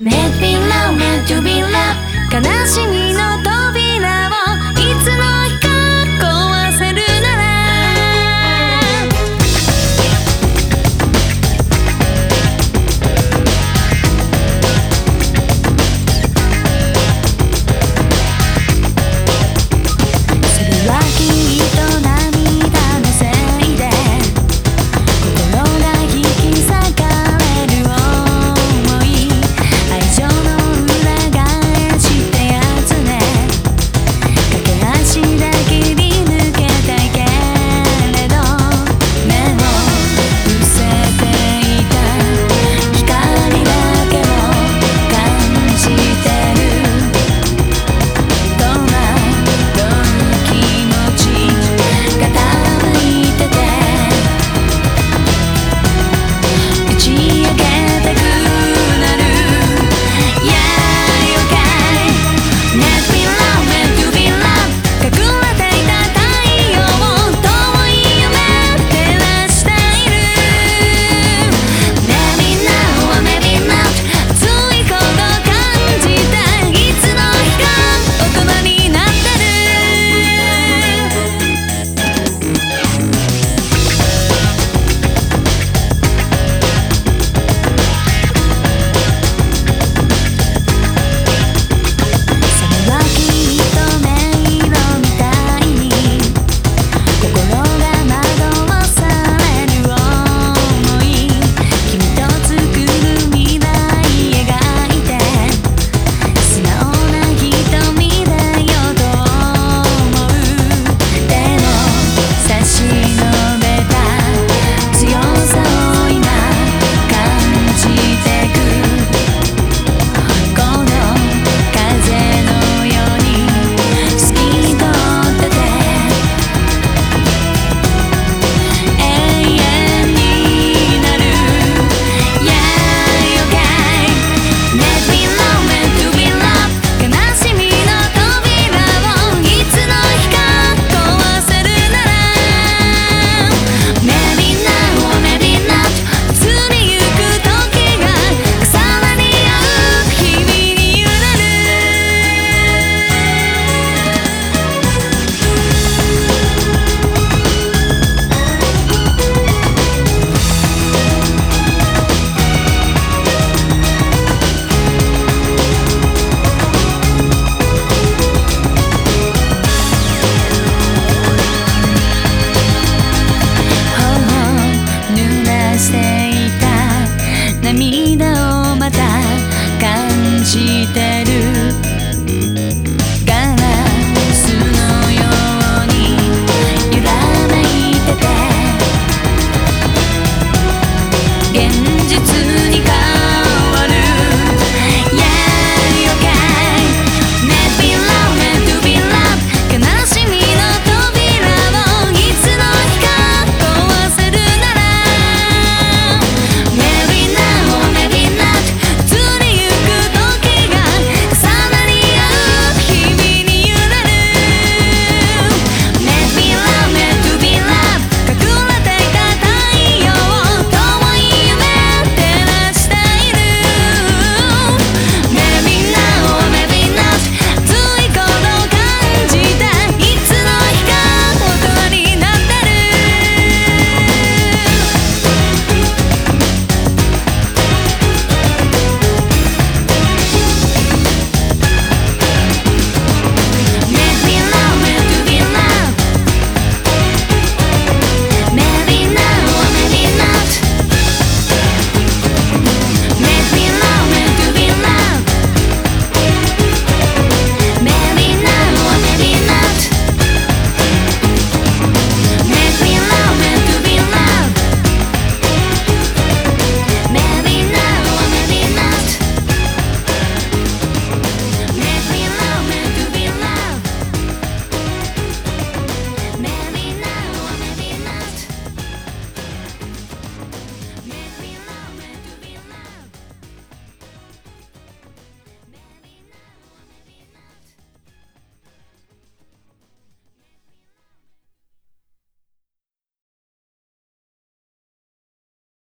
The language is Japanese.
Made be love, meant to be love 悲しみの扉をいつのしていた。涙をまた感じて